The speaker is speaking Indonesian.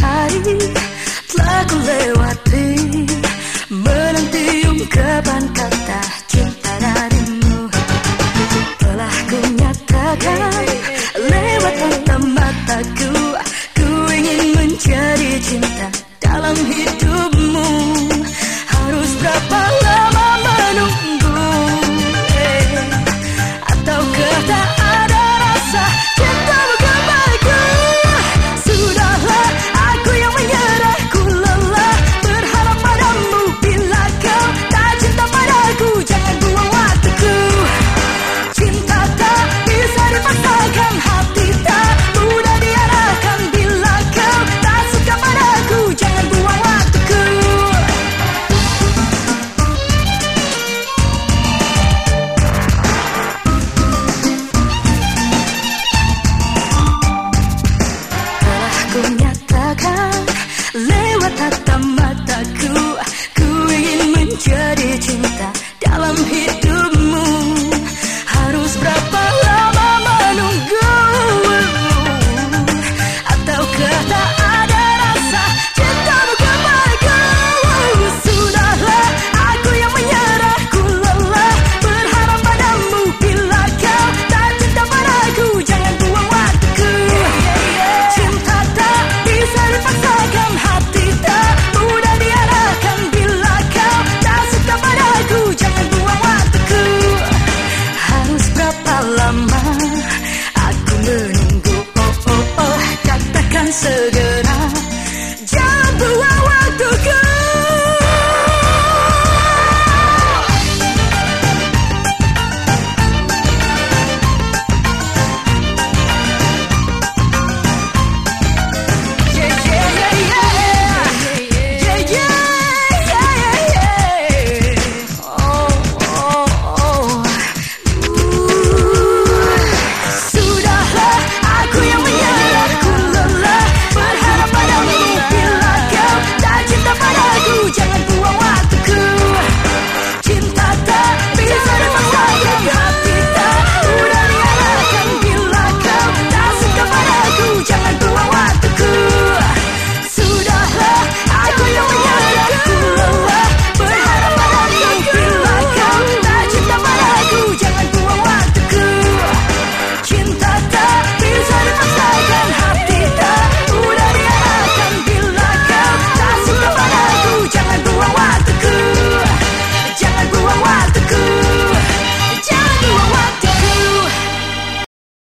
hari telah ku lewat ku nyatakan Lewat tatap mataku Ku ingin menjadi